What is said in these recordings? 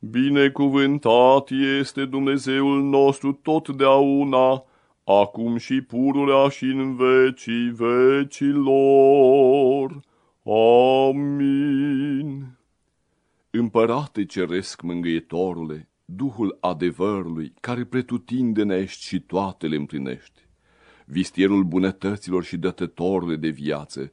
Binecuvântat este Dumnezeul nostru totdeauna, acum și pururea și în vecii vecilor. Amin. Împărate ceresc mângâietorule, Duhul adevărului, care pretutindenești și toate le împlinești, vistierul bunătăților și dătătorule de viață,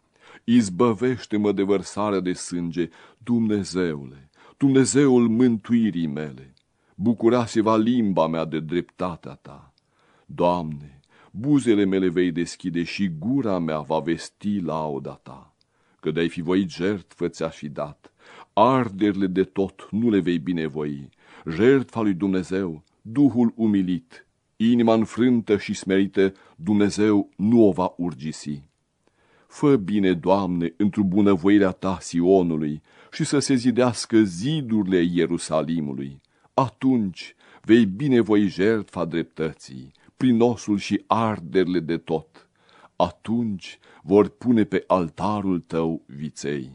izbăvește-mă de vărsarea de sânge, Dumnezeule, Dumnezeul mântuirii mele. Bucura se va limba mea de dreptatea ta. Doamne, buzele mele vei deschide și gura mea va vesti lauda ta. Că de-ai fi voit jertfă ți-aș fi dat, arderile de tot nu le vei binevoi, jertfa lui Dumnezeu, Duhul umilit, inima înfrântă și smerită, Dumnezeu nu o va urgisi. Fă bine, Doamne, într-o bunăvoirea Ta Sionului și să se zidească zidurile Ierusalimului. Atunci vei binevoi jertfa dreptății, prin osul și arderile de tot. Atunci vor pune pe altarul Tău viței.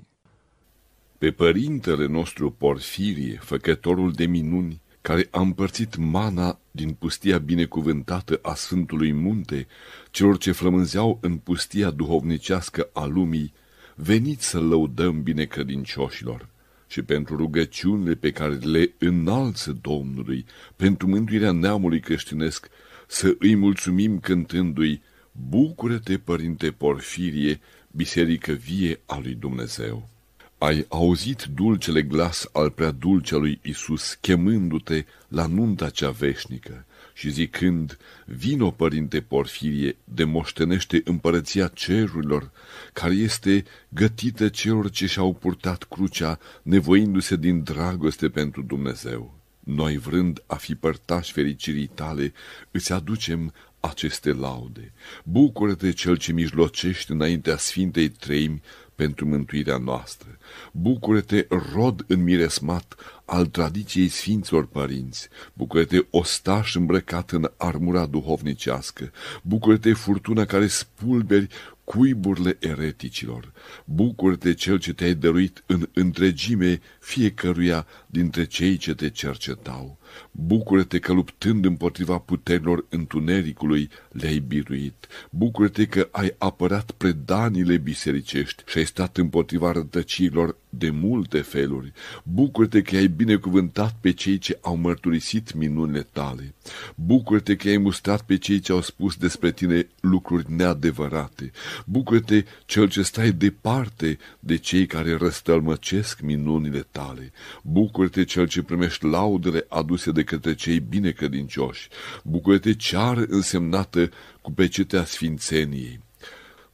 Pe părintele nostru Porfirie, făcătorul de minuni, care a împărțit mana din pustia binecuvântată a Sfântului Munte, celor ce flămânzeau în pustia duhovnicească a lumii, veniți să lăudăm binecredincioșilor și pentru rugăciunile pe care le înalță Domnului, pentru mântuirea neamului creștinesc, să îi mulțumim cântându-i, Bucură-te, Părinte Porfirie, biserică vie a lui Dumnezeu! Ai auzit dulcele glas al prea dulcelui Isus chemându-te la nunta cea veșnică și zicând, vino, Părinte Porfirie, de moștenește împărăția cerurilor, care este gătită celor ce și-au purtat crucea, nevoindu-se din dragoste pentru Dumnezeu. Noi, vrând a fi părtași fericirii tale, îți aducem aceste laude. Bucură-te cel ce mijlocești înaintea Sfintei Treimi pentru mântuirea noastră. Bucură-te, rod înmiresmat al tradiției Sfinților Părinți. Bucură-te, ostaș îmbrăcat în armura duhovnicească. Bucură-te, furtuna care spulberi cuiburile ereticilor. Bucură-te cel ce te-ai dăruit în întregime fiecăruia dintre cei ce te cercetau. Bucură-te că luptând împotriva puterilor întunericului le-ai biruit. Bucură-te că ai apărat predanile bisericești și ai stat împotriva rătăcirilor de multe feluri. Bucură-te că ai binecuvântat pe cei ce au mărturisit minunile tale. Bucură-te că ai mustrat pe cei ce au spus despre tine lucruri neadevărate. Bucură-te cel ce stai departe de cei care răstălmăcesc minunile tale. Bucură-te cel ce primești laudele aduse de către cei binecredincioși. Bucură-te ceară însemnată cu pecetea sfințeniei.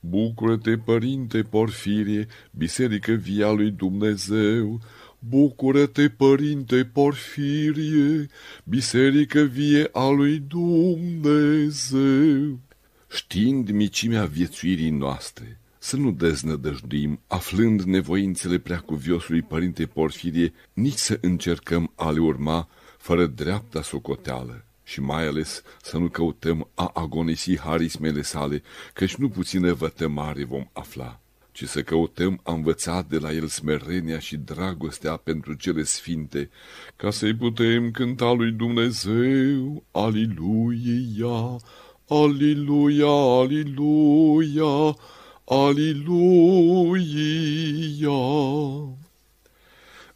Bucură-te, Părinte Porfirie, Biserică Via lui Dumnezeu! Bucură-te, Părinte Porfirie, Biserică Vie a lui Dumnezeu! Știind micimea viețuirii noastre, să nu deznădăjduim, aflând nevoințele preacuviosului Părinte Porfirie, nici să încercăm a le urma fără dreapta socoteală și mai ales să nu căutăm a agonisi harismele sale, căci nu puțină vătămare vom afla, ci să căutăm a învăța de la el smerenia și dragostea pentru cele sfinte, ca să-i putem cânta lui Dumnezeu, Aliluia, Aliluia, Aliluia, Aliluia.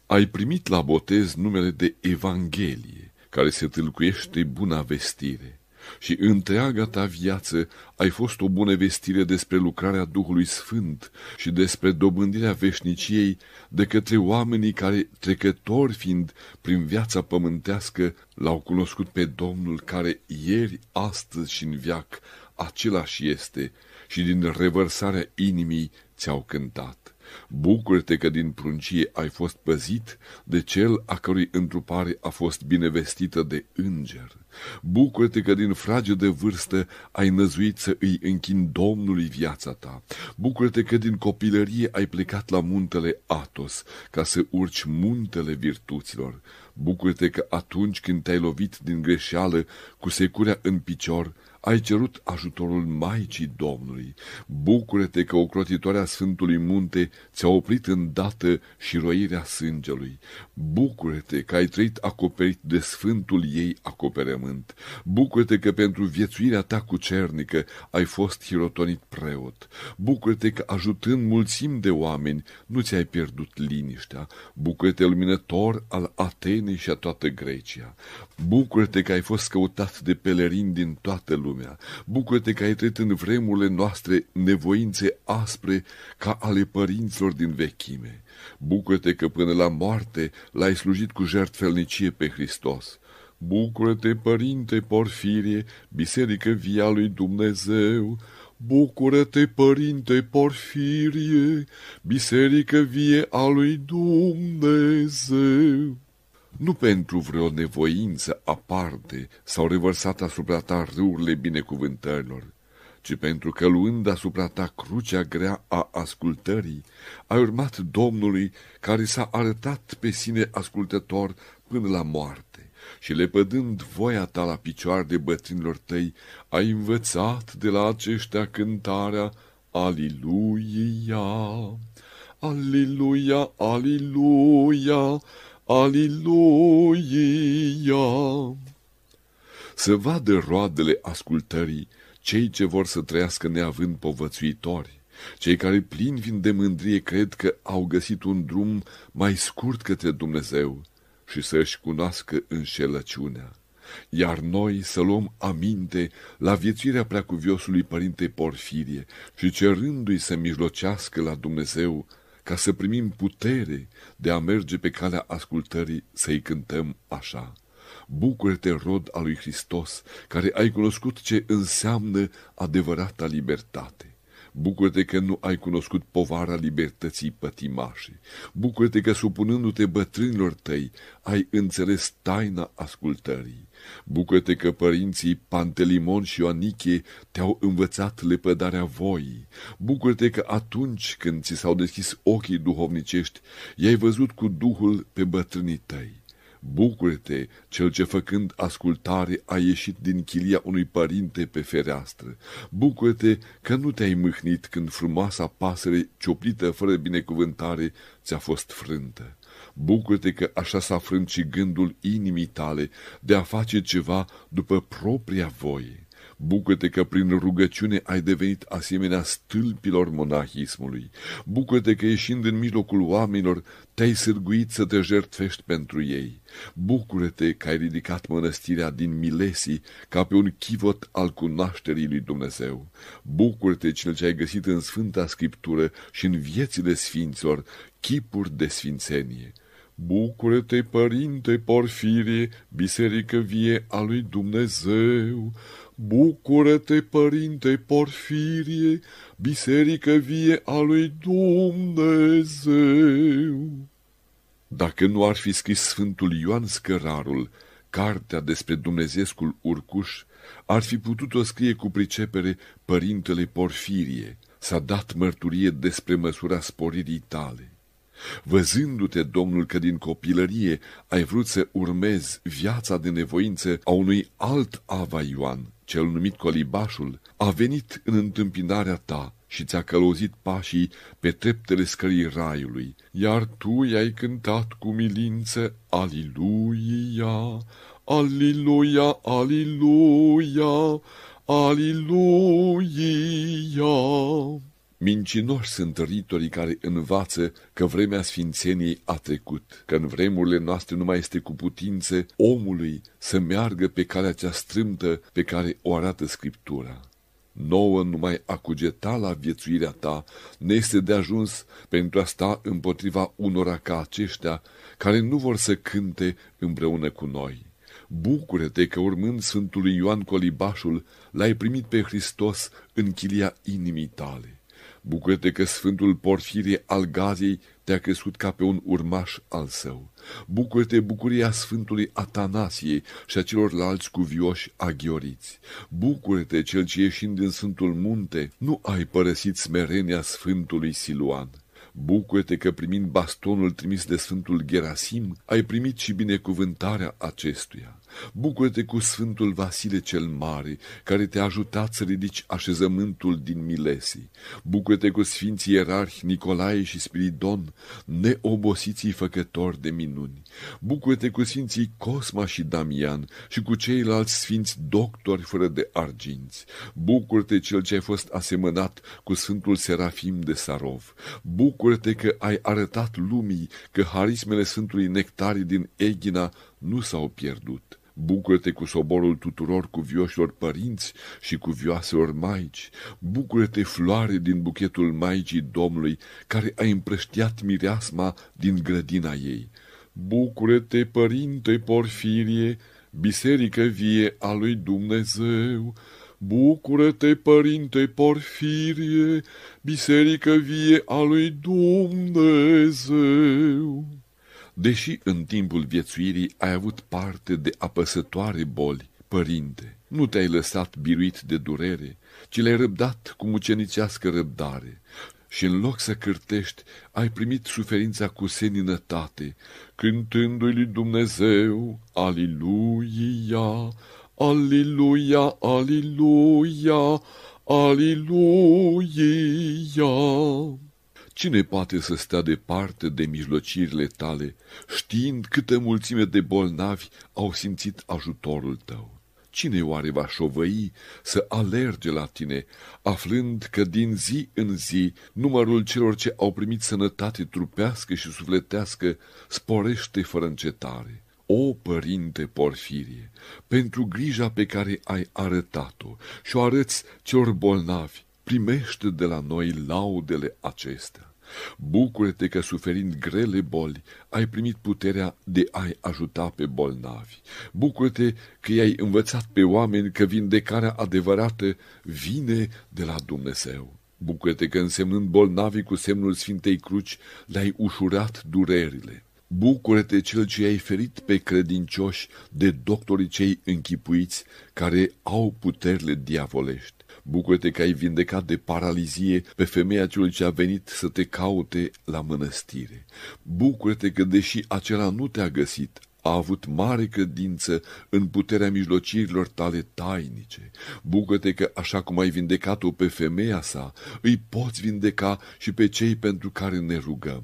Ai primit la botez numele de Evanghelie care se tâlcuiește buna vestire. Și întreaga ta viață ai fost o bună vestire despre lucrarea Duhului Sfânt și despre dobândirea veșniciei de către oamenii care, trecători fiind prin viața pământească, l-au cunoscut pe Domnul care ieri, astăzi și în viac același este și din revărsarea inimii ți-au cântat. Bucură-te că din pruncie ai fost păzit de cel a cărui întrupare a fost binevestită de înger. Bucură-te că din frage de vârstă ai năzuit să îi închin Domnului viața ta. Bucură-te că din copilărie ai plecat la muntele Atos ca să urci muntele virtuților. Bucură-te că atunci când te-ai lovit din greșeală cu securea în picior, ai cerut ajutorul Maicii Domnului. Bucură-te că ocrotitoarea Sfântului Munte ți-a oprit îndată și roirea sângelui. Bucură-te că ai trăit acoperit de Sfântul ei acoperământ. Bucură-te că pentru viețuirea ta cucernică ai fost hirotonit preot. Bucură-te că ajutând mulțim de oameni nu ți-ai pierdut liniștea. Bucură-te luminător al Atenei și a toată Grecia. Bucură-te că ai fost căutat de pelerini din toată lumea lumea. Bucură-te că ai trăit în vremurile noastre nevoințe aspre ca ale părinților din vechime. Bucură-te că până la moarte l-ai slujit cu jertfelnicie pe Hristos. Bucură-te, Părinte Porfirie, Biserică Via lui Dumnezeu, Bucură-te, Părinte Porfirie, Biserică Vie a lui Dumnezeu nu pentru vreo nevoință aparte sau revărsat asupra ta râurile binecuvântărilor, ci pentru că luând asupra ta crucea grea a ascultării, ai urmat Domnului care s-a arătat pe sine ascultător până la moarte și lepădând voia ta la picioare de bătrânilor tăi, ai învățat de la aceștia cântarea Aliluia, Aliluia, Aliluia, Aliluia! Să vadă roadele ascultării cei ce vor să trăiască neavând povățuitori, cei care plini fiind de mândrie cred că au găsit un drum mai scurt către Dumnezeu și să-și cunoască înșelăciunea. Iar noi să luăm aminte la viețuirea preacuviosului Părinte Porfirie și cerându-i să mijlocească la Dumnezeu ca să primim putere de a merge pe calea ascultării să-i cântăm așa. Bucură-te, rod al lui Hristos, care ai cunoscut ce înseamnă adevărata libertate. Bucură-te că nu ai cunoscut povara libertății pătimașe. Bucură-te că, supunându-te bătrânilor tăi, ai înțeles taina ascultării. Bucură-te că părinții Pantelimon și Ioaniche te-au învățat lepădarea voii. Bucură-te că atunci când ți s-au deschis ochii duhovnicești, i-ai văzut cu Duhul pe bătrânii tăi. Bucură-te, cel ce făcând ascultare a ieșit din chilia unui părinte pe fereastră. Bucură-te că nu te-ai mâhnit când frumoasa pasăre cioplită fără binecuvântare ți-a fost frântă. Bucură-te că așa s-a frânt și gândul inimii tale de a face ceva după propria voie. Bucură-te că prin rugăciune ai devenit asemenea stâlpilor monahismului. Bucură-te că ieșind în mijlocul oamenilor te-ai sârguit să te jertfești pentru ei. Bucură-te că ai ridicat mănăstirea din Milesii ca pe un chivot al cunoașterii lui Dumnezeu. Bucură-te cel ce ai găsit în Sfânta Scriptură și în viețile sfinților chipuri de sfințenie. Bucură-te, Părinte Porfirie, biserică vie a lui Dumnezeu! Bucură-te, Părinte Porfirie, biserică vie a lui Dumnezeu! Dacă nu ar fi scris Sfântul Ioan Scărarul, cartea despre Dumnezeescul Urcuș, ar fi putut-o scrie cu pricepere Părintele Porfirie, s-a dat mărturie despre măsura sporirii tale. Văzându-te, Domnul, că din copilărie ai vrut să urmezi viața de nevoință a unui alt Ava Ioan, cel numit Colibașul, a venit în întâmpinarea ta și ți-a călăuzit pașii pe treptele scării raiului, iar tu i-ai cântat cu milință, Aliluia, Aliluia, Aliluia, Aliluia. Mincinoși sunt ritorii care învață că vremea sfințeniei a trecut, că în vremurile noastre nu mai este cu putință omului să meargă pe calea cea strâmtă pe care o arată Scriptura. Nouă numai a cugeta la viețuirea ta ne este de ajuns pentru a sta împotriva unora ca aceștia care nu vor să cânte împreună cu noi. Bucură-te că urmând Sfântului Ioan Colibașul l-ai primit pe Hristos în chilia inimii tale. Bucură-te că Sfântul Porfirie al Gaziei te-a crescut ca pe un urmaș al său. Bucură-te bucuria Sfântului Atanasiei și a celorlalți cuvioși aghioriți. Bucură-te, cel ce ieșind din Sfântul Munte, nu ai părăsit smerenia Sfântului Siluan. Bucură-te că primind bastonul trimis de Sfântul Gerasim, ai primit și binecuvântarea acestuia. Bucură-te cu Sfântul Vasile cel Mare, care te-a ajutat să ridici așezământul din Milesii. Bucură-te cu Sfinții Ierarhi Nicolae și Spiridon, neobosiții făcători de minuni. Bucură-te cu Sfinții Cosma și Damian și cu ceilalți Sfinți doctori fără de arginți. Bucură-te cel ce ai fost asemănat cu Sfântul Serafim de Sarov. Bucură-te că ai arătat lumii că harismele Sfântului Nectarii din Eghina nu s-au pierdut. Bucură-te cu soborul tuturor cuvioșilor părinți și cuvioaselor maici. Bucură-te, floare din buchetul Maicii Domnului, care a împrăștiat mireasma din grădina ei. Bucură-te, Părinte Porfirie, biserică vie a lui Dumnezeu. Bucură-te, Părinte Porfirie, biserică vie a lui Dumnezeu. Deși în timpul viețuirii ai avut parte de apăsătoare boli, părinte, nu te-ai lăsat biruit de durere, ci le-ai răbdat cu mucenicească răbdare și în loc să cârtești, ai primit suferința cu seninătate, cântându-i lui Dumnezeu, Aliluia, Aliluia, Aliluia, Aliluia. Cine poate să stea departe de mijlocirile tale, știind câtă mulțime de bolnavi au simțit ajutorul tău? Cine oare va șovăi să alerge la tine, aflând că din zi în zi numărul celor ce au primit sănătate trupească și sufletească sporește fără încetare? O, Părinte Porfirie, pentru grija pe care ai arătat-o și o arăți celor bolnavi, primește de la noi laudele acestea. Bucură-te că, suferind grele boli, ai primit puterea de a-i ajuta pe bolnavi. Bucură-te că i-ai învățat pe oameni că vindecarea adevărată vine de la Dumnezeu. Bucură-te că, însemnând bolnavii cu semnul Sfintei Cruci, le-ai ușurat durerile. Bucură-te cel ce ai ferit pe credincioși de doctorii cei închipuiți care au puterile diavolești. Bucură-te că ai vindecat de paralizie pe femeia celui ce a venit să te caute la mănăstire. Bucură-te că, deși acela nu te-a găsit, a avut mare credință în puterea mijlocirilor tale tainice. Bucură-te că, așa cum ai vindecat-o pe femeia sa, îi poți vindeca și pe cei pentru care ne rugăm.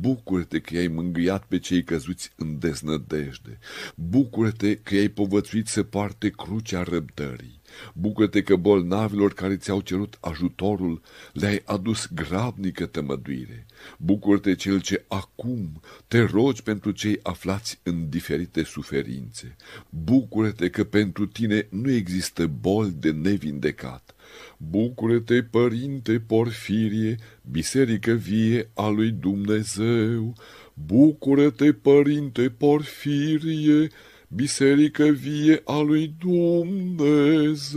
Bucură-te că i-ai mângâiat pe cei căzuți în deznădejde. Bucură-te că i-ai povățuit să poarte crucea răbdării. Bucură-te că bolnavilor care ți-au cerut ajutorul le-ai adus grabnică tămăduire. Bucură-te cel ce acum te rogi pentru cei aflați în diferite suferințe. Bucură-te că pentru tine nu există bol de nevindecat. Bucură-te, Părinte Porfirie, biserică vie a lui Dumnezeu. Bucură-te, Părinte Porfirie, biserică vie a lui Dumnezeu.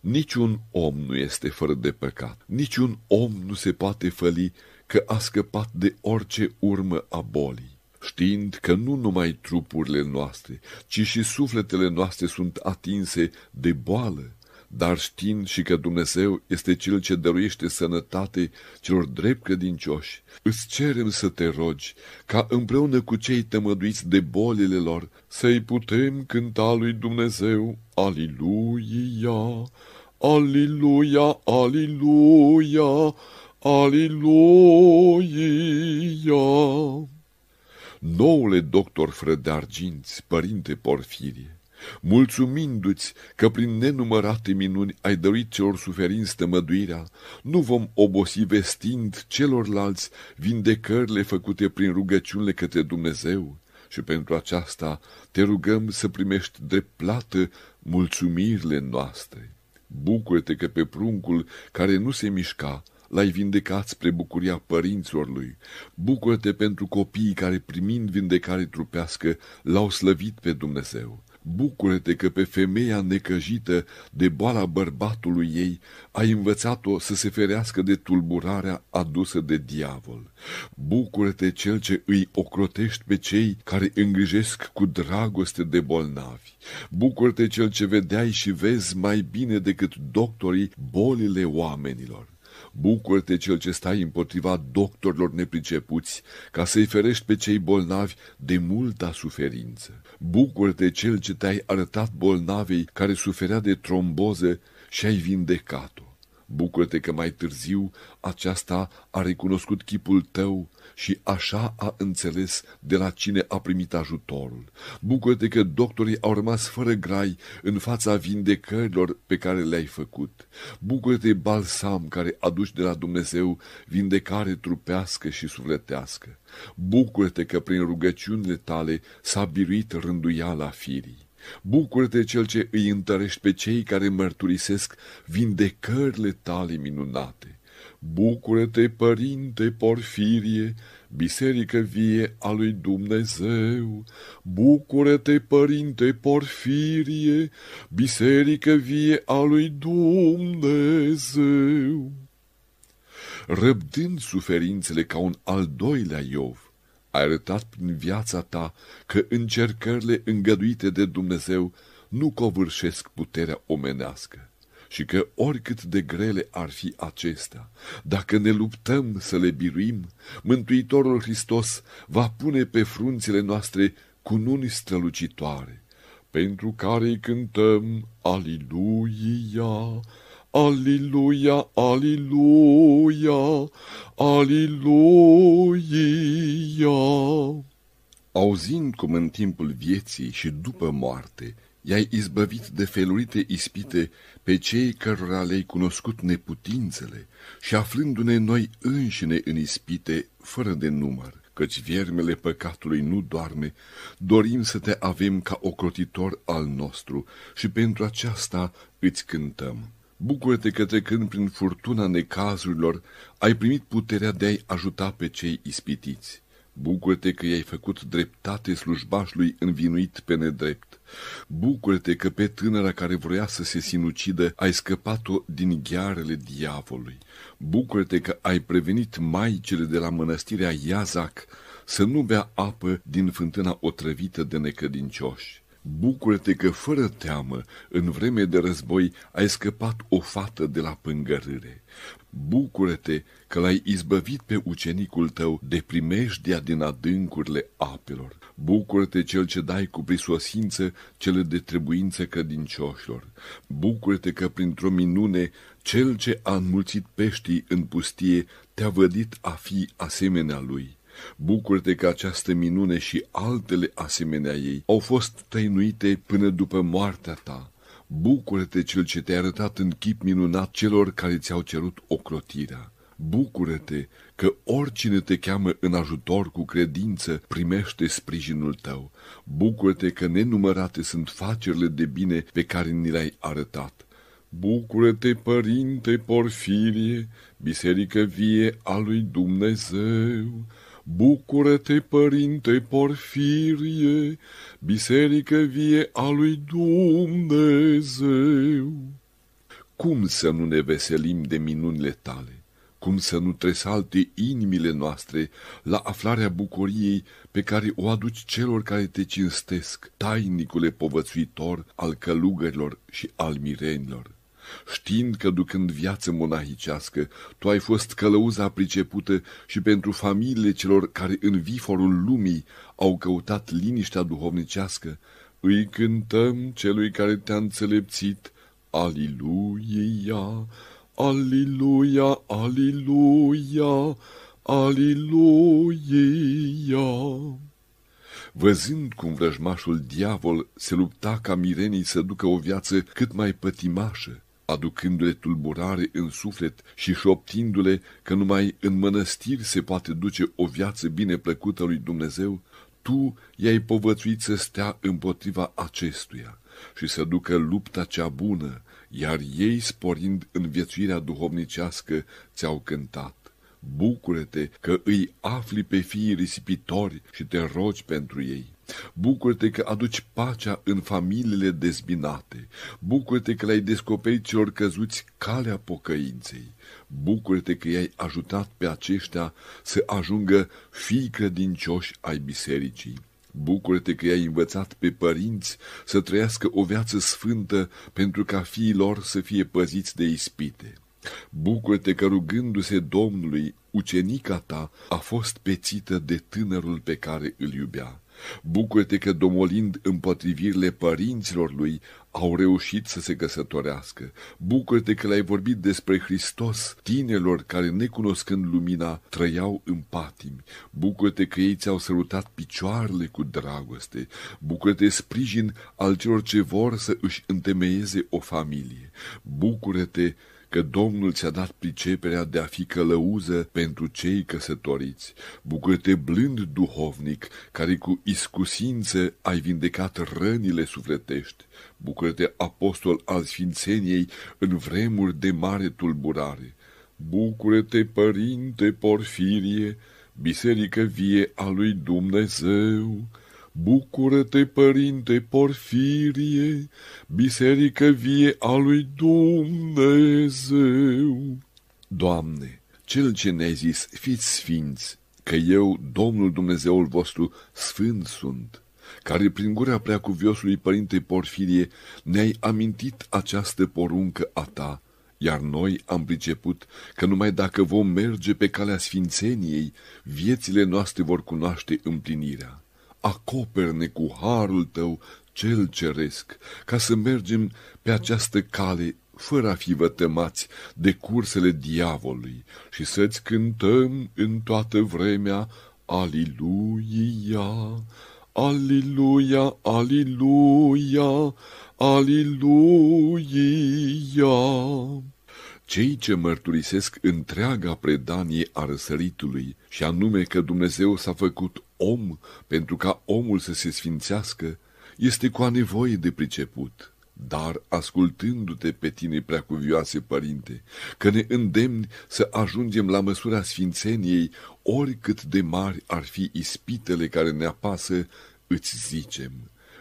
Niciun om nu este fără de păcat, niciun om nu se poate făli că a scăpat de orice urmă a bolii, știind că nu numai trupurile noastre, ci și sufletele noastre sunt atinse de boală, dar știind și că Dumnezeu este Cel ce dăruiește sănătate celor drept credincioși, îți cerem să te rogi ca împreună cu cei tămăduiți de bolile lor să-i putem cânta lui Dumnezeu, Aliluia, Aliluia, Aliluia, Aliluia. Noule doctor fără de arginți, părinte Porfirie, mulțumindu-ți că prin nenumărate minuni ai dăruit celor suferinți tămăduirea, nu vom obosi vestind celorlalți vindecările făcute prin rugăciunile către Dumnezeu și pentru aceasta te rugăm să primești drept plată mulțumirile noastre. Bucură-te că pe pruncul care nu se mișca, l-ai vindecat spre bucuria părinților lui. Bucură-te pentru copiii care, primind vindecare trupească, l-au slăvit pe Dumnezeu. Bucură-te că pe femeia necăjită de boala bărbatului ei ai învățat-o să se ferească de tulburarea adusă de diavol. Bucură-te cel ce îi ocrotești pe cei care îngrijesc cu dragoste de bolnavi. Bucură-te cel ce vedeai și vezi mai bine decât doctorii bolile oamenilor. Bucură-te cel ce stai împotriva doctorilor nepricepuți, ca să-i ferești pe cei bolnavi de multa suferință. Bucură-te cel ce te-ai arătat bolnavei care suferea de tromboză și ai vindecat-o. Bucură-te că mai târziu aceasta a recunoscut chipul tău și așa a înțeles de la cine a primit ajutorul. Bucură-te că doctorii au rămas fără grai în fața vindecărilor pe care le-ai făcut. Bucură-te, balsam care aduci de la Dumnezeu vindecare trupească și sufletească. Bucură-te că prin rugăciunile tale s-a biruit rânduiala firii. Bucură-te cel ce îi întărești pe cei care mărturisesc vindecările tale minunate. Bucură-te, Părinte Porfirie, Biserică vie a lui Dumnezeu. Bucură-te, Părinte Porfirie, Biserică vie a lui Dumnezeu. Răbdând suferințele ca un al doilea Iov, ai arătat prin viața ta că încercările îngăduite de Dumnezeu nu covârșesc puterea omenească și că oricât de grele ar fi acestea, dacă ne luptăm să le biruim, Mântuitorul Hristos va pune pe frunțile noastre cununi strălucitoare, pentru care îi cântăm Aliluia, Aliluia, aliluia, aliluia. Auzind cum în timpul vieții și după moarte i-ai izbăvit de felurite ispite pe cei cărora le-ai cunoscut neputințele și aflându-ne noi înșine în ispite fără de număr, căci viermele păcatului nu doarme, dorim să te avem ca ocrotitor al nostru și pentru aceasta îți cântăm. Bucură-te că trecând prin furtuna necazurilor, ai primit puterea de a-i ajuta pe cei ispitiți. Bucură-te că i-ai făcut dreptate slujbașului învinuit pe nedrept. Bucură-te că pe tânăra care vroia să se sinucidă ai scăpat-o din ghearele diavolului. Bucură-te că ai prevenit maicele de la mănăstirea Iazac să nu bea apă din fântâna otrăvită de necădincioși. Bucură-te că fără teamă, în vreme de război, ai scăpat o fată de la pângărâre. Bucură-te că l-ai izbăvit pe ucenicul tău de primejdia din adâncurile apelor. Bucură-te cel ce dai cu prisosință cele de trebuință credincioșilor. Bucură-te că printr-o minune cel ce a înmulțit peștii în pustie te-a vădit a fi asemenea lui. Bucură-te că această minune și altele asemenea ei au fost tăinuite până după moartea ta. Bucură-te cel ce te-a arătat în chip minunat celor care ți-au cerut ocrotirea. Bucură-te că oricine te cheamă în ajutor cu credință primește sprijinul tău. Bucură-te că nenumărate sunt facerile de bine pe care ni le-ai arătat. Bucură-te, Părinte Porfirie, biserică vie a lui Dumnezeu! Bucură-te, Părinte Porfirie, biserică vie a lui Dumnezeu! Cum să nu ne veselim de minunile tale? Cum să nu tresalte inimile noastre la aflarea bucuriei pe care o aduci celor care te cinstesc, tainicule povățuitor al călugărilor și al mirenilor? Știind că ducând viață monahicească, tu ai fost călăuza pricepută și pentru familiile celor care în viforul lumii au căutat liniștea duhovnicească, îi cântăm celui care te-a înțelepțit, Aliluia, Aliluia, Aliluia, Aliluia. Văzând cum vrăjmașul diavol se lupta ca mirenii să ducă o viață cât mai pătimașă, aducându-le tulburare în suflet și șoptindu-le că numai în mănăstiri se poate duce o viață bine plăcută lui Dumnezeu, tu i-ai povățuit să stea împotriva acestuia și să ducă lupta cea bună, iar ei, sporind în viețuirea duhovnicească, ți-au cântat. Bucură-te că îi afli pe fiii risipitori și te rogi pentru ei. Bucură-te că aduci pacea în familiile dezbinate. Bucură-te că le-ai descoperit celor căzuți calea pocăinței. Bucură-te că i-ai ajutat pe aceștia să ajungă fii credincioși ai bisericii. Bucură-te că i-ai învățat pe părinți să trăiască o viață sfântă pentru ca fiii lor să fie păziți de ispite. Bucură-te că rugându-se Domnului, ucenica ta a fost pețită de tânărul pe care îl iubea. Bucură-te că, domolind împotrivirile părinților lui, au reușit să se căsătorească. Bucură-te că le-ai vorbit despre Hristos, tinerilor care, necunoscând lumina, trăiau în patimi. Bucură-te că ei ți-au sărutat picioarele cu dragoste. Bucură-te sprijin al celor ce vor să își întemeieze o familie. Bucură-te că Domnul ți-a dat priceperea de a fi călăuză pentru cei căsătoriți. Bucură-te blând duhovnic, care cu iscusință ai vindecat rănile sufletești. Bucură-te apostol al sfințeniei în vremuri de mare tulburare. Bucură-te, Părinte Porfirie, biserică vie a lui Dumnezeu. Bucură-te, Părinte Porfirie, biserică vie a lui Dumnezeu. Doamne, Cel ce ne-ai zis, fiți sfinți, că eu, Domnul Dumnezeul vostru, sfânt sunt, care prin gura preacuviosului Părinte Porfirie ne-ai amintit această poruncă a ta, iar noi am priceput că numai dacă vom merge pe calea sfințeniei, viețile noastre vor cunoaște împlinirea acoperne cu harul tău cel ceresc, ca să mergem pe această cale fără a fi vătămați de cursele diavolului și să-ți cântăm în toată vremea Aliluia, Aliluia, Aliluia, Aliluia. Cei ce mărturisesc întreaga predanie a răsăritului, și anume că Dumnezeu s-a făcut om pentru ca omul să se sfințească, este cu a nevoie de priceput. Dar, ascultându-te pe tine, preacuvioase părinte, că ne îndemni să ajungem la măsura sfințeniei, oricât de mari ar fi ispitele care ne apasă, îți zicem,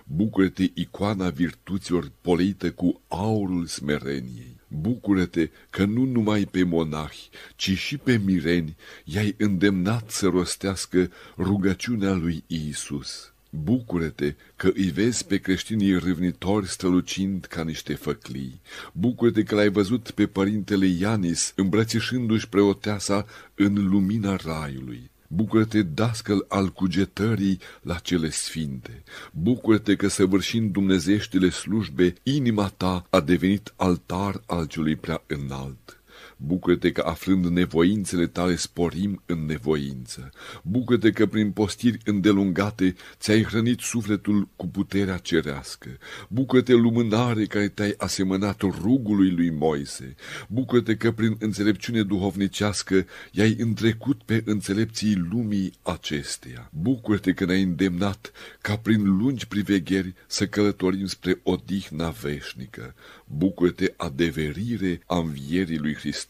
bucură-te icoana virtuților poleită cu aurul smereniei. Bucură-te că nu numai pe monahi, ci și pe mireni i-ai îndemnat să rostească rugăciunea lui Iisus. Bucură-te că îi vezi pe creștinii râvnitori strălucind ca niște făclii. Bucură-te că l-ai văzut pe părintele Ianis îmbrățișându-și preoteasa în lumina raiului. Bucură-te, dascăl al cugetării la cele sfinte. Bucură-te că, săvârșind dumnezeștile slujbe, inima ta a devenit altar al celui prea înalt. Bucură-te că aflând nevoințele tale sporim în nevoință. Bucură-te că prin postiri îndelungate ți-ai hrănit sufletul cu puterea cerească. Bucură-te lumânare care te-ai asemănat rugului lui Moise. Bucură-te că prin înțelepciune duhovnicească i-ai întrecut pe înțelepții lumii acesteia. Bucură-te că ne-ai îndemnat ca prin lungi privegheri să călătorim spre odihna veșnică. Bucură-te adeverire a învierii lui Hristos.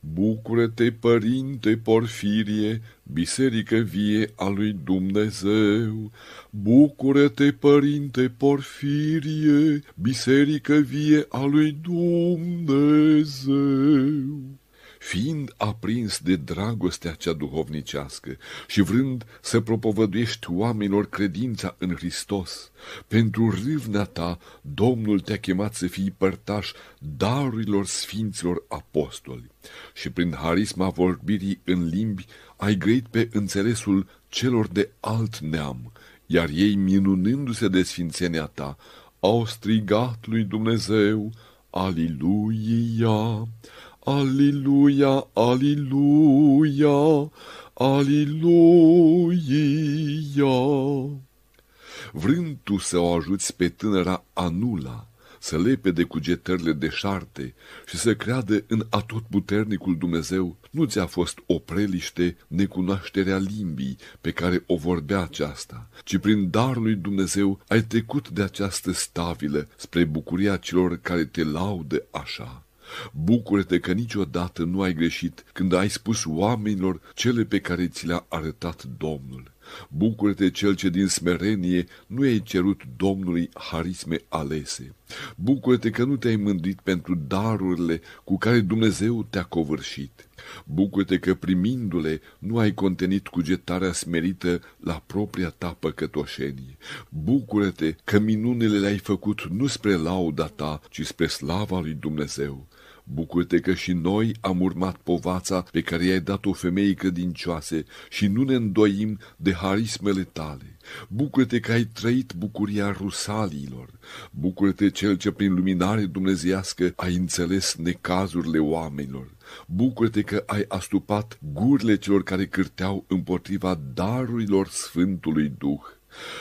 Bucură-te, Părinte Porfirie, biserică vie a lui Dumnezeu. Bucură-te, Părinte Porfirie, biserică vie a lui Dumnezeu fiind aprins de dragostea cea duhovnicească și vrând să propovăduiești oamenilor credința în Hristos, pentru râvnea ta, Domnul te-a chemat să fii părtaș darurilor sfinților apostoli și prin harisma vorbirii în limbi ai grăit pe înțelesul celor de alt neam, iar ei, minunându-se de sfințenia ta, au strigat lui Dumnezeu, Aliluia! Aliluia, aliluia, aliluia. Vrând tu să o ajuți pe tânăra Anula, să lepe de cugetările deșarte și să creadă în atotputernicul Dumnezeu, nu ți-a fost o preliște necunoașterea limbii pe care o vorbea aceasta, ci prin darul lui Dumnezeu ai trecut de această stabilă spre bucuria celor care te laudă așa. Bucură-te că niciodată nu ai greșit când ai spus oamenilor cele pe care ți le-a arătat Domnul. Bucură-te cel ce din smerenie nu ai cerut Domnului harisme alese. Bucură-te că nu te-ai mândrit pentru darurile cu care Dumnezeu te-a covârșit. Bucură-te că primindu-le nu ai contenit cugetarea smerită la propria ta păcătoșenie. Bucură-te că minunile le-ai făcut nu spre lauda ta, ci spre slava lui Dumnezeu. Bucură-te că și noi am urmat povața pe care i-ai dat-o femeii credincioase și nu ne îndoim de harismele tale. Bucură-te că ai trăit bucuria rusalilor. Bucură-te cel ce prin luminare dumnezească ai înțeles necazurile oamenilor. Bucură-te că ai astupat gurile celor care cârteau împotriva darurilor Sfântului Duh.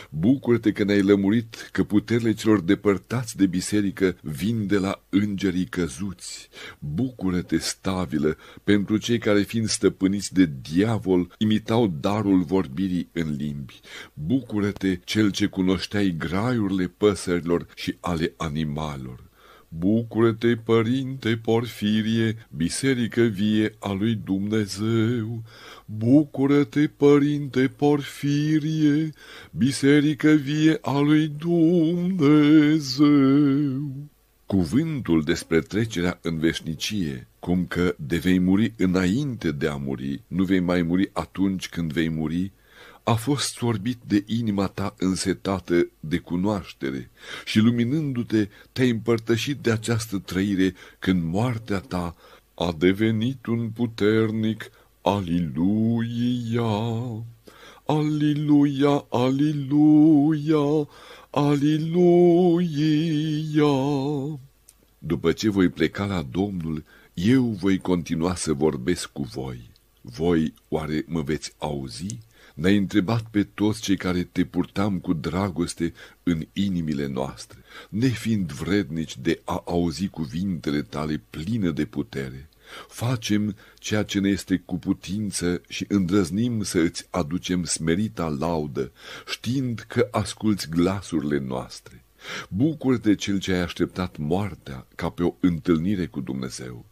Bucură-te că ne-ai lămurit că puterile celor depărtați de biserică vin de la îngerii căzuți. Bucură-te, stabilă, pentru cei care, fiind stăpâniți de diavol, imitau darul vorbirii în limbi. Bucură-te, cel ce cunoșteai graiurile păsărilor și ale animalelor. Bucură-te, Părinte Porfirie, biserică vie a lui Dumnezeu! Bucură-te, Părinte Porfirie, biserică vie a lui Dumnezeu! Cuvântul despre trecerea în veșnicie, cum că de vei muri înainte de a muri, nu vei mai muri atunci când vei muri, a fost sorbit de inima ta însetată de cunoaștere și luminându-te te-ai împărtășit de această trăire când moartea ta a devenit un puternic Aliluia, Aliluia, Aliluia, Aliluia. după ce voi pleca la Domnul, eu voi continua să vorbesc cu voi. Voi oare mă veți auzi? Ne-ai întrebat pe toți cei care te purtam cu dragoste în inimile noastre, nefiind vrednici de a auzi cuvintele tale pline de putere. Facem ceea ce ne este cu putință și îndrăznim să îți aducem smerita laudă, știind că asculți glasurile noastre. Bucură-te cel ce ai așteptat moartea ca pe o întâlnire cu Dumnezeu.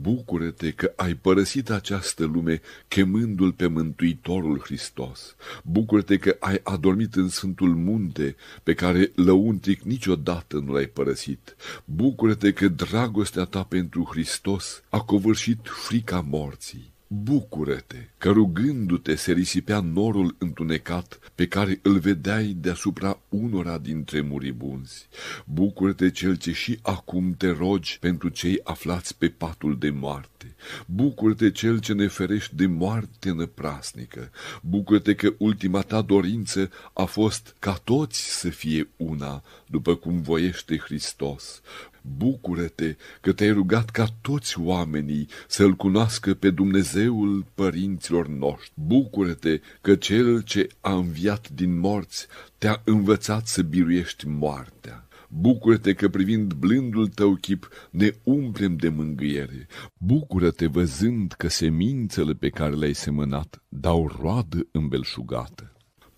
Bucură-te că ai părăsit această lume chemându-L pe Mântuitorul Hristos. Bucură-te că ai adormit în Sfântul Munte pe care lăuntric niciodată nu l-ai părăsit. Bucură-te că dragostea ta pentru Hristos a covârșit frica morții. Bucură-te că rugându-te se risipea norul întunecat pe care îl vedeai deasupra unora dintre muribunzi. Bucură-te cel ce și acum te rogi pentru cei aflați pe patul de moarte. Bucură-te cel ce ne ferești de moarte năprasnică. Bucură-te că ultima ta dorință a fost ca toți să fie una, după cum voiește Hristos. Bucură-te că te-ai rugat ca toți oamenii să-L cunoască pe Dumnezeul părinților noștri. Bucură-te că Cel ce a înviat din morți te-a învățat să biruiești moartea. Bucură-te că privind blândul tău chip ne umplem de mângâiere. Bucură-te văzând că semințele pe care le-ai semănat dau roadă îmbelșugată.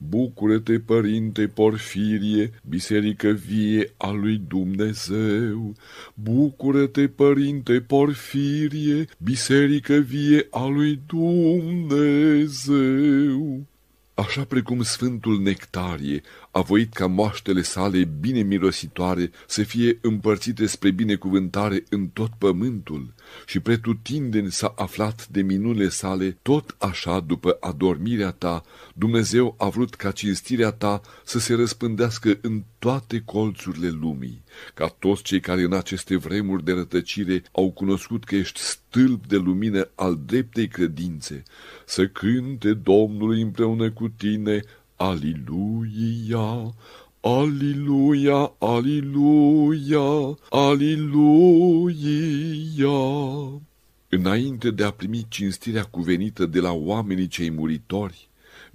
Bucură-te, Părinte Porfirie, biserică vie a lui Dumnezeu! Bucură-te, Părinte Porfirie, biserică vie a lui Dumnezeu! Așa precum Sfântul Nectarie a voit ca moaștele sale bine mirositoare să fie împărțite spre binecuvântare în tot pământul și pretutindeni s-a aflat de minunile sale, tot așa după adormirea ta, Dumnezeu a vrut ca cinstirea ta să se răspândească în toate colțurile lumii, ca toți cei care în aceste vremuri de rătăcire au cunoscut că ești stâlp de lumină al dreptei credințe, să cânte Domnului împreună cu tine, Aliluia, Aliluia, Aliluia, Aliluia. Înainte de a primi cinstirea cuvenită de la oamenii cei muritori,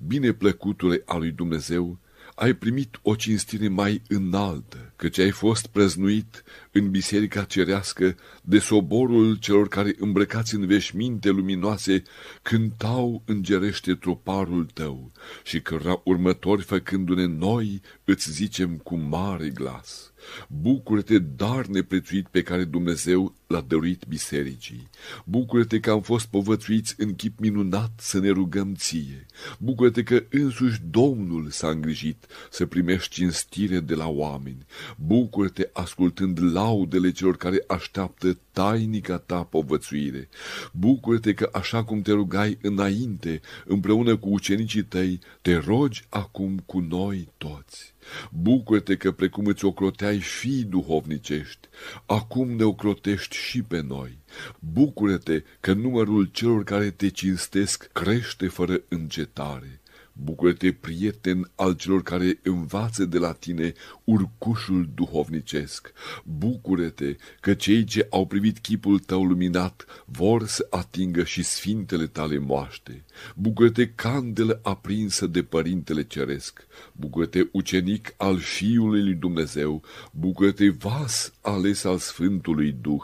bineplăcutule a lui Dumnezeu, ai primit o cinstire mai înaltă, căci ai fost prăznuit în biserica cerească de soborul celor care îmbrăcați în veșminte luminoase cântau îngerește troparul tău și că următori făcându-ne noi îți zicem cu mare glas. Bucură-te, dar neprețuit pe care Dumnezeu l-a dăruit bisericii. Bucură-te că am fost povățuiți în chip minunat să ne rugăm ție. Bucură-te că însuși Domnul s-a îngrijit să primești cinstire de la oameni. Bucură-te ascultând laudele celor care așteaptă tainica ta povățuire. Bucură-te că așa cum te rugai înainte, împreună cu ucenicii tăi, te rogi acum cu noi toți. Bucură-te că precum îți ocroteai fii duhovnicești, acum ne ocrotești și pe noi. Bucură-te că numărul celor care te cinstesc crește fără încetare. Bucură-te, prieten al celor care învață de la tine urcușul duhovnicesc. Bucură-te că cei ce au privit chipul tău luminat vor să atingă și sfintele tale moaște. Bucură-te, candelă aprinsă de Părintele Ceresc. Bucură-te, ucenic al Fiului lui Dumnezeu. Bucură-te, vas ales al Sfântului Duh.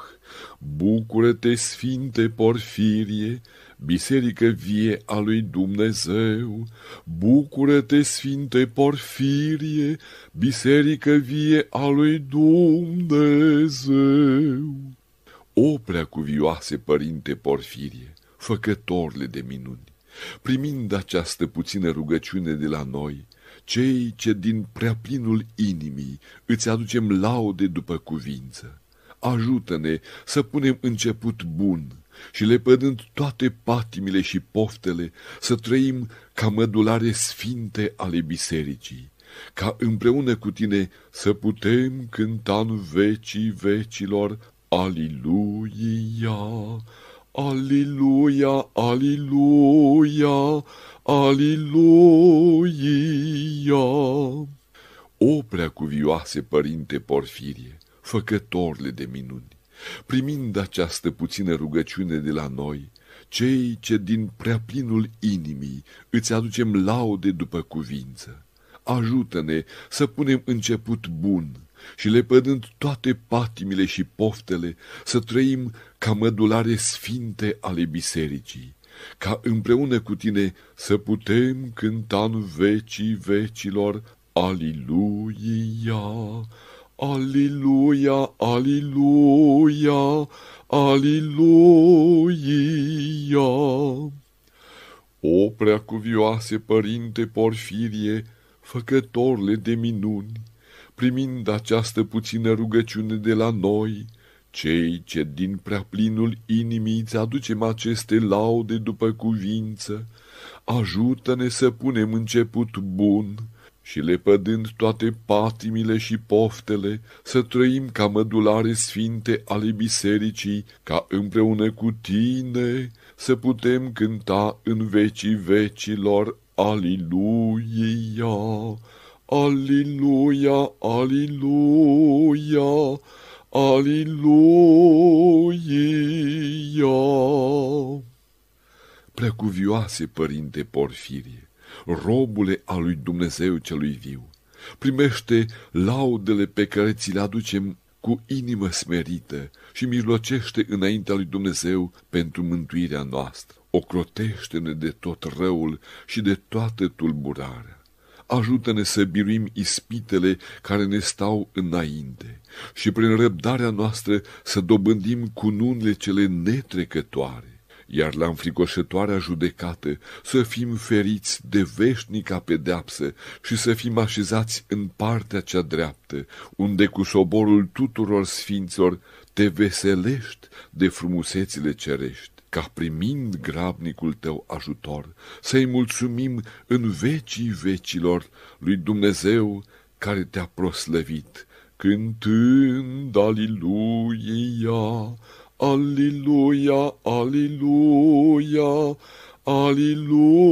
Bucură-te, Sfinte Porfirie, biserică vie a lui Dumnezeu, bucură-te, Sfinte Porfirie, biserică vie a lui Dumnezeu. O preacuvioase Părinte Porfirie, făcătorle de minuni, primind această puțină rugăciune de la noi, cei ce din preaplinul inimii îți aducem laude după cuvință, ajută-ne să punem început bun și lepădând toate patimile și poftele, să trăim ca mădulare sfinte ale bisericii, ca împreună cu tine să putem cânta în vecii vecilor, Aliluia, Aliluia, Aliluia, Aliluia. O preacuvioase Părinte Porfirie, făcătorile de minuni, primind această puțină rugăciune de la noi, cei ce din preaplinul inimii îți aducem laude după cuvință. Ajută-ne să punem început bun și lepădând toate patimile și poftele, să trăim ca mădulare sfinte ale bisericii, ca împreună cu tine să putem cânta în vecii vecilor, Aliluia, Aliluia, Aliluia, Aliluia. O preacuvioase Părinte Porfirie, făcătorle de minuni, primind această puțină rugăciune de la noi, cei ce din preaplinul inimii îți aducem aceste laude după cuvință, ajută-ne să punem început bun și lepădând toate patimile și poftele, să trăim ca mădulare sfinte ale bisericii, ca împreună cu tine să putem cânta în vecii vecilor. Aliluia! Aliluia! Aliluia! Aliluia! Precuvioase Părinte Porfirie, robule al lui Dumnezeu celui viu, primește laudele pe care ți le aducem cu inimă smerită și mijlocește înaintea lui Dumnezeu pentru mântuirea noastră. Ocrotește-ne de tot răul și de toată tulburarea. Ajută-ne să biruim ispitele care ne stau înainte și prin răbdarea noastră să dobândim cununile cele netrecătoare iar la înfricoșătoarea judecată să fim feriți de veșnica pedeapsă și să fim așezați în partea cea dreaptă, unde cu soborul tuturor sfinților te veselești de frumusețile cerești ca primind grabnicul tău ajutor, să-i mulțumim în vecii vecilor lui Dumnezeu care te-a proslăvit, cântând Aliluia, Aliluia, Aliluia, Aliluia.